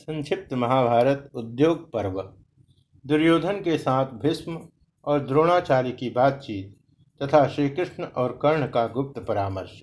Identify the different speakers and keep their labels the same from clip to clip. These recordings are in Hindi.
Speaker 1: संक्षिप्त महाभारत उद्योग पर्व। दुर्योधन के साथ भीष्म और द्रोणाचार्य की बातचीत तथा श्री कृष्ण और कर्ण का गुप्त परामर्श।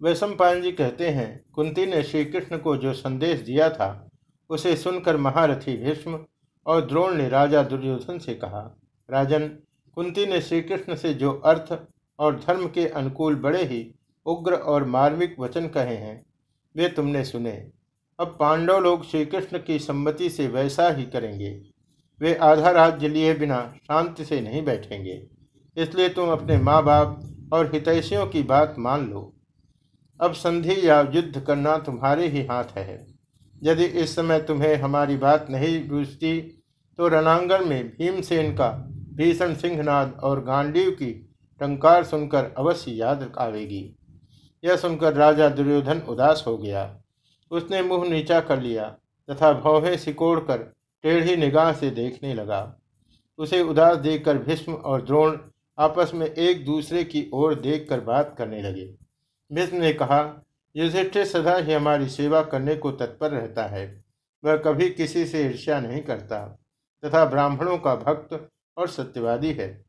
Speaker 1: वैशंपायन जी कहते हैं, कुंती ने श्री कृष्ण को जो संदेश दिया था, उसे सुनकर महारथी भीष्म और द्रोण ने राजा दुर्योधन से कहा, राजन, कुंती ने श्री कृष्ण से जो अर्थ और धर्म के अनुकूल बड़े ही उग्र और मार्मिक वचन कहे हैं, वे तुमने सुने। अब पांडव लोग श्री कृष्ण की सम्मति से वैसा ही करेंगे। वे आधा राज्य लिए बिना शांति से नहीं बैठेंगे। इसलिए तुम अपने माँ बाप और हितैषियों की बात मान लो। अब संधि या युद्ध करना तुम्हारे ही हाथ है। यदि इस समय तुम्हें हमारी बात नहीं बूझती तो रणांगण में भीमसेन का भीषण सिंहनाद और गांडीव की टंकार सुनकर अवश्य याद आवेगी। यह सुनकर राजा दुर्योधन उदास हो गया। उसने मुँह नीचा कर लिया तथा भौहे सिकोड़ कर टेढ़ी निगाह से देखने लगा। उसे उदास देखकर भीष्म और द्रोण आपस में एक दूसरे की ओर देखकर बात करने लगे। भीष्म ने कहा, युधिष्ठिर, सदा ही हमारी सेवा करने को तत्पर रहता है। वह कभी किसी से ईर्ष्या नहीं करता तथा ब्राह्मणों का भक्त और सत्यवादी है।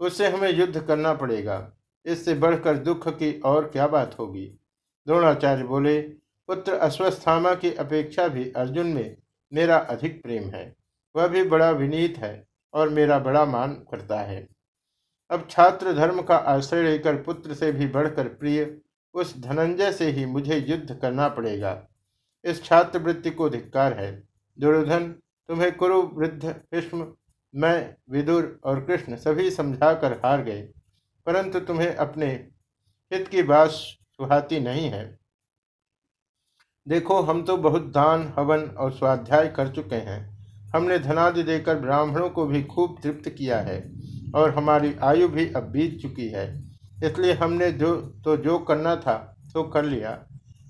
Speaker 1: उससे हमें युद्ध करना पड़ेगा। इससे बढ़कर दुख की और क्या बात होगी? द्रोणाचार्य बोले पुत्र अश्वस्थामा की अपेक्षा भी अर्जुन में मेरा अधिक प्रेम है। वह भी बड़ा विनीत है और मेरा बड़ा मान करता है। अब छात्र धर्म का आश्रय लेकर पुत्र से भी बढ़कर प्रिय, उस धनंजय से ही मुझे युद्ध करना पड़ेगा। इस छात्रवृत्ति को धिक्कार है। दुर्योधन, तुम्हें कुरु वृद्ध भीष्म, मैं, विदुर और कृष्ण सभी समझाकर हार गए, परंतु तुम्हें अपने हित की बात सुहाती नहीं है। देखो, हम तो बहुत दान, हवन और स्वाध्याय कर चुके हैं। हमने धनादि देकर ब्राह्मणों को भी खूब तृप्त किया है और हमारी आयु भी अब बीत चुकी है। इसलिए हमने जो तो जो करना था तो कर लिया।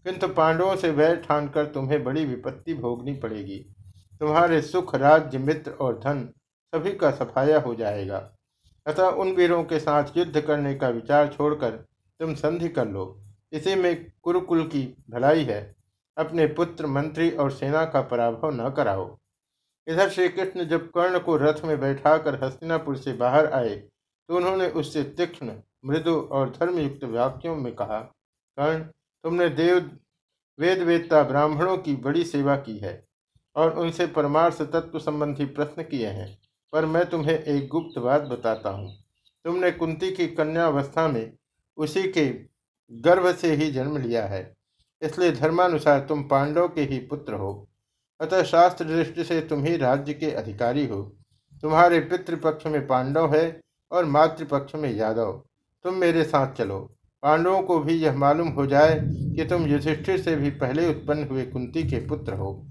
Speaker 1: किंतु पांडवों से वैर ठान कर तुम्हें बड़ी विपत्ति भोगनी पड़ेगी। तुम्हारे सुख, राज्य, मित्र और धन सभी का सफाया हो जाएगा। अतः उन वीरों के साथ युद्ध करने का विचार छोड़कर तुम संधि कर लो। इसी में कुरुकुल की भलाई है। अपने पुत्र, मंत्री और सेना का पराभव न कराओ। इधर श्री कृष्ण जब कर्ण को रथ में बैठाकर हस्तिनापुर से बाहर आए तो उन्होंने उससे तीक्ष्ण, मृदु और धर्मयुक्त वाक्यों में कहा, कर्ण, तुमने देव वेद वेदता ब्राह्मणों की बड़ी सेवा की है और उनसे परमार्थ तत्व संबंधी प्रश्न किए हैं, पर मैं तुम्हें एक गुप्त बात बताता हूँ। तुमने कुंती की कन्यावस्था में उसी के गर्भ से ही जन्म लिया है। इसलिए धर्मानुसार तुम पांडव के ही पुत्र हो। अतः शास्त्र दृष्टि से तुम ही राज्य के अधिकारी हो। तुम्हारे पितृपक्ष में पांडव है और मातृपक्ष में यादव। तुम मेरे साथ चलो। पांडवों को भी यह मालूम हो जाए कि तुम युधिष्ठिर से भी पहले उत्पन्न हुए कुंती के पुत्र हो।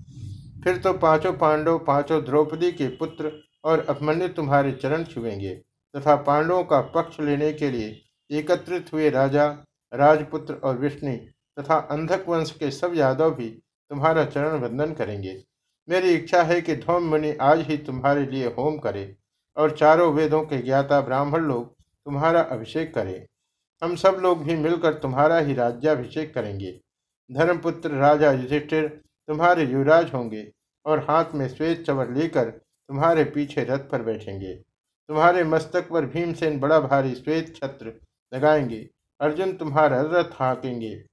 Speaker 1: फिर तो पाँचों पांडव, पाँचों द्रौपदी के पुत्र और अभिमन्यु तुम्हारे चरण छुएँगे तथा पांडवों का पक्ष लेने के लिए एकत्रित हुए राजा, राजपुत्र और विष्णु तथा अंधक वंश के सब यादव भी तुम्हारा चरण वंदन करेंगे। मेरी इच्छा है कि धौम मुनि आज ही तुम्हारे लिए होम करे और चारों वेदों के ज्ञाता ब्राह्मण लोग तुम्हारा अभिषेक करें। हम सब लोग भी मिलकर तुम्हारा ही राज्याभिषेक करेंगे। धर्मपुत्र राजा युधिष्ठिर तुम्हारे युवराज होंगे और हाथ में श्वेत चवर लेकर तुम्हारे पीछे रथ पर बैठेंगे। तुम्हारे मस्तक पर भीमसेन बड़ा भारी श्वेत छत्र लगाएँगे। अर्जुन तुम्हारा रथ हाँकेंगे।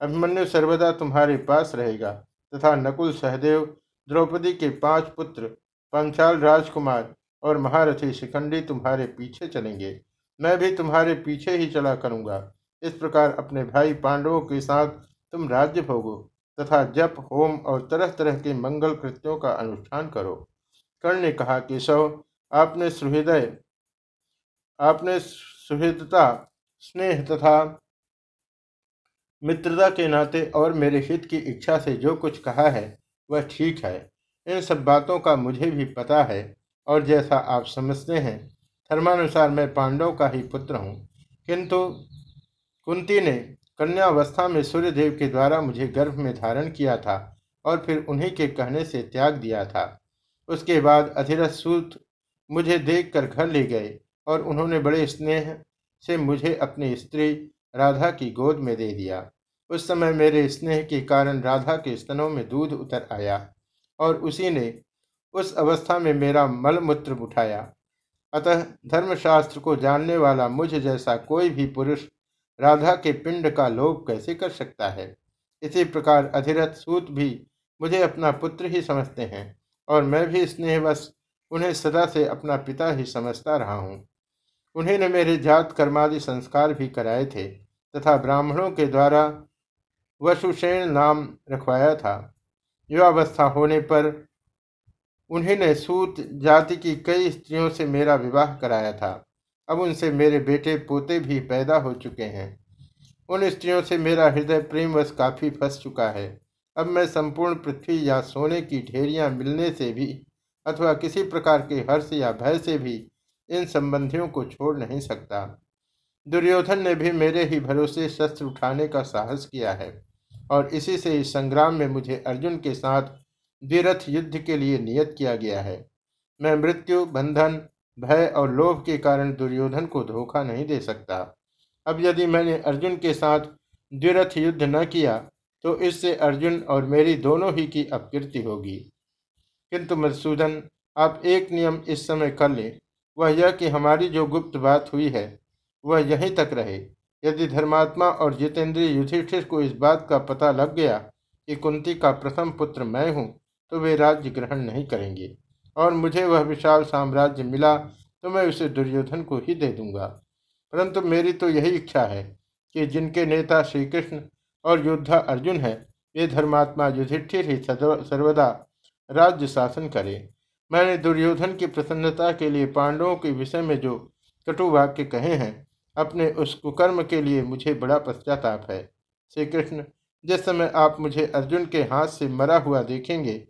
Speaker 1: अभिमन्यु सर्वदा तुम्हारे पास रहेगा, तथा नकुल सहदेव, द्रौपदी के पाँच पुत्र, पंचाल राजकुमार और महारथी शिखंडी तुम्हारे पीछे चलेंगे। मैं भी तुम्हारे पीछे ही चला करूँगा। इस प्रकार अपने भाई पांडवों के साथ तुम राज्य भोगो, तथा जप, होम और तरह तरह के मंगल कृत्यों का अनुष्ठान करो। कर्ण ने कहा, केशव, आपने सुहृदय, आपने सुहृदता, स्नेह तथा मित्रता के नाते और मेरे हित की इच्छा से जो कुछ कहा है, वह ठीक है। इन सब बातों का मुझे भी पता है और जैसा आप समझते हैं, धर्मानुसार मैं पांडव का ही पुत्र हूँ। किंतु कुंती ने कन्यावस्था में सूर्यदेव के द्वारा मुझे गर्भ में धारण किया था और फिर उन्हीं के कहने से त्याग दिया था। उसके बाद अधिरथ सूत मुझे देखकर घर ले गए और उन्होंने बड़े स्नेह से मुझे अपनी स्त्री राधा की गोद में दे दिया। उस समय मेरे स्नेह के कारण राधा के स्तनों में दूध उतर आया और उसी ने उस अवस्था में मेरा मलमूत्र उठाया अतः धर्मशास्त्र को जानने वाला मुझ जैसा कोई भी पुरुष राधा के पिंड का लोभ कैसे कर सकता है? इसी प्रकार अधिरथ सूत भी मुझे अपना पुत्र ही समझते हैं और मैं भी स्नेहवश उन्हें सदा से अपना पिता ही समझता रहा हूँ। उन्हीं मेरे जात कर्मादि संस्कार भी कराए थे, तथा ब्राह्मणों के द्वारा वसुषेण नाम रखवाया था। युवावस्था होने पर उन्हें सूत जाति की कई स्त्रियों से मेरा विवाह कराया था। अब उनसे मेरे बेटे पोते भी पैदा हो चुके हैं। उन स्त्रियों से मेरा हृदय प्रेमवश काफ़ी फंस चुका है। अब मैं संपूर्ण पृथ्वी या सोने की ढेरियाँ मिलने से भी अथवा किसी प्रकार के हर्ष या भय से भी इन संबंधियों को छोड़ नहीं सकता। दुर्योधन ने भी मेरे ही भरोसे शस्त्र उठाने का साहस किया है और इसी से इस संग्राम में मुझे अर्जुन के साथ द्विरथ युद्ध के लिए नियत किया गया है। मैं मृत्यु, बंधन, भय और लोभ के कारण दुर्योधन को धोखा नहीं दे सकता। अब यदि मैंने अर्जुन के साथ द्विरथ युद्ध न किया तो इससे अर्जुन और मेरी दोनों ही की अपकीर्ति होगी। किंतु मधुसूदन, आप एक नियम इस समय कर ले। वह यह कि हमारी जो गुप्त बात हुई है, वह यहीं तक रहे। यदि धर्मात्मा और जितेंद्रीय युधिष्ठिर को इस बात का पता लग गया कि कुंती का प्रथम पुत्र मैं हूँ तो वे राज्य ग्रहण नहीं करेंगे। और मुझे वह विशाल साम्राज्य मिला तो मैं उसे दुर्योधन को ही दे दूँगा। परंतु मेरी तो यही इच्छा है कि जिनके नेता श्री कृष्ण और योद्धा अर्जुन है, वे धर्मात्मा युधिष्ठिर ही सर्वदा राज्य शासन करे। मैंने दुर्योधन की प्रसन्नता के लिए पांडवों के विषय में जो कटु वाक्य कहे हैं, अपने उस कुकर्म के लिए मुझे बड़ा पश्चाताप है। श्री कृष्ण जिस समय आप मुझे अर्जुन के हाथ से मरा हुआ देखेंगे,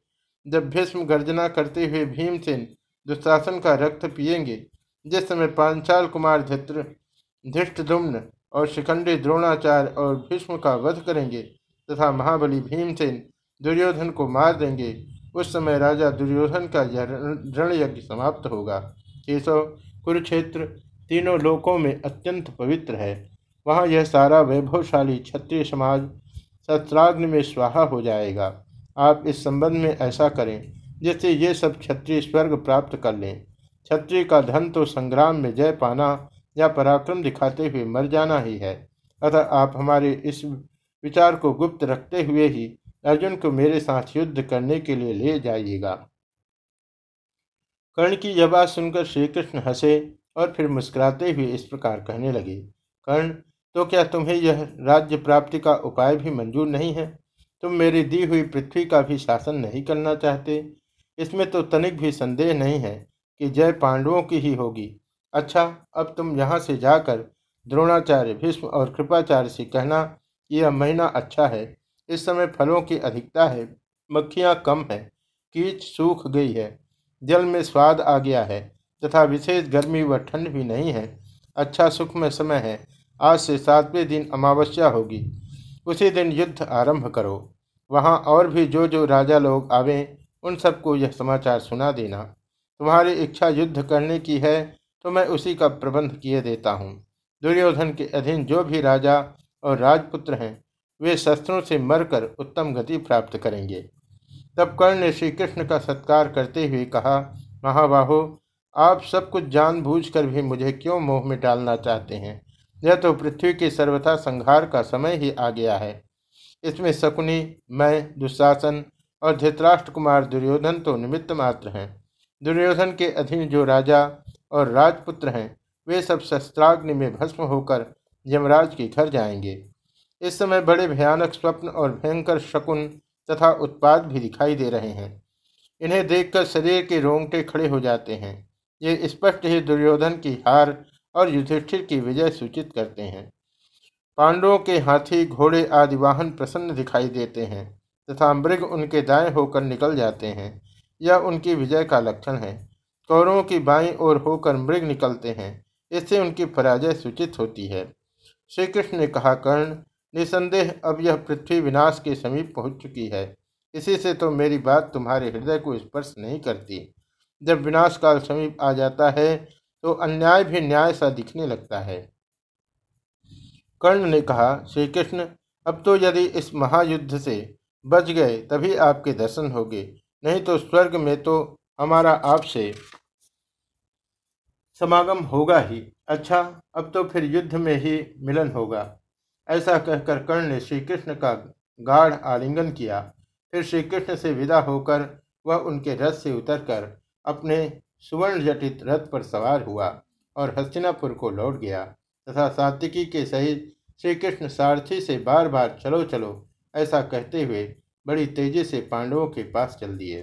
Speaker 1: जब भीष्म गर्जना करते हुए भीमसेन दुशासन का रक्त पिएँगे जिस समय पांचाल कुमार धित्र धृष्टुम्न और शिखंडी द्रोणाचार्य और भीष्म का वध करेंगे, तथा महाबली भीमसेन दुर्योधन को मार देंगे उस समय राजा दुर्योधन का यह रण यज्ञ समाप्त होगा। केशव कुरुक्षेत्र तीनों लोकों में अत्यंत पवित्र है। वहाँ यह सारा वैभवशाली क्षत्रिय समाज शस्त्राग्नि में स्वाहा हो जाएगा। आप इस संबंध में ऐसा करें, जिससे ये सब क्षत्रिय स्वर्ग प्राप्त कर लें। क्षत्रिय का धन तो संग्राम में जय पाना या पराक्रम दिखाते हुए मर जाना ही है। अतः आप हमारे इस विचार को गुप्त रखते हुए ही अर्जुन को मेरे साथ युद्ध करने के लिए ले जाइएगा। कर्ण की यह बात सुनकर श्री कृष्ण हंसे और फिर मुस्कुराते हुए इस प्रकार कहने लगे, कर्ण तो क्या तुम्हें यह राज्य प्राप्ति का उपाय भी मंजूर नहीं है? तुम मेरी दी हुई पृथ्वी का भी शासन नहीं करना चाहते। इसमें तो तनिक भी संदेह नहीं है कि जय पांडवों की ही होगी। अच्छा अब तुम यहाँ से जाकर द्रोणाचार्य, भीष्म और कृपाचार्य से कहना कि यह महीना अच्छा है। इस समय फलों की अधिकता है, मक्खियाँ कम है, कीच सूख गई है, जल में स्वाद आ गया है, तथा विशेष गर्मी व ठंड भी नहीं है। अच्छा सुखमय समय है, आज से सातवें दिन अमावस्या होगी, उसी दिन युद्ध आरंभ करो। वहाँ और भी जो जो राजा लोग आवें, उन सबको यह समाचार सुना देना। तुम्हारी इच्छा युद्ध करने की है तो मैं उसी का प्रबंध किए देता हूँ। दुर्योधन के अधीन जो भी राजा और राजपुत्र हैं वे शस्त्रों से मरकर उत्तम गति प्राप्त करेंगे। तब कर्ण ने श्री कृष्ण का सत्कार करते हुए कहा, महाबाहो, आप सब कुछ जानबूझकर भी मुझे क्यों मोह में डालना चाहते हैं? यह तो पृथ्वी के सर्वथा संहार का समय ही आ गया है। इसमें शकुनी, मैं, दुशासन और धृतराष्ट्र कुमार दुर्योधन तो निमित्त मात्र हैं। दुर्योधन के अधीन जो राजा और राजपुत्र हैं, वे सब शस्त्राग्नि में भस्म होकर यमराज के घर जाएँगे। इस समय बड़े भयानक स्वप्न और भयंकर शकुन तथा उत्पाद भी दिखाई दे रहे हैं। इन्हें देखकर शरीर के रोंगटे खड़े हो जाते हैं। ये स्पष्ट ही दुर्योधन की हार और युधिष्ठिर की विजय सूचित करते हैं। पांडवों के हाथी, घोड़े आदि वाहन प्रसन्न दिखाई देते हैं तथा मृग उनके दाएँ होकर निकल जाते हैं। यह उनकी विजय का लक्षण है। कौरवों की बाईं ओर होकर मृग निकलते हैं। इससे उनकी पराजय सूचित होती है। श्री कृष्ण ने कहा, कर्ण निसंदेह अब यह पृथ्वी विनाश के समीप पहुँच चुकी है। इसी से तो मेरी बात तुम्हारे हृदय को स्पर्श नहीं करती। जब विनाश काल समीप आ जाता है तो अन्याय भी न्याय सा दिखने लगता है। कर्ण ने कहा श्री कृष्ण अब तो यदि इस महायुद्ध से बच गए, तभी आपके दर्शन होंगे। नहीं तो स्वर्ग में तो हमारा आपसे समागम होगा ही। अच्छा अब तो फिर युद्ध में ही मिलन होगा। ऐसा कहकर कर्ण ने श्री कृष्ण का गाढ़ आलिंगन किया। फिर श्री कृष्ण से विदा होकर वह उनके रथ से उतरकर अपने सुवर्ण जटित रथ पर सवार हुआ और हस्तिनापुर को लौट गया तथा सात्विकी के सहित श्री कृष्ण सारथी से बार बार चलो चलो, ऐसा कहते हुए बड़ी तेज़ी से पांडवों के पास चल दिए।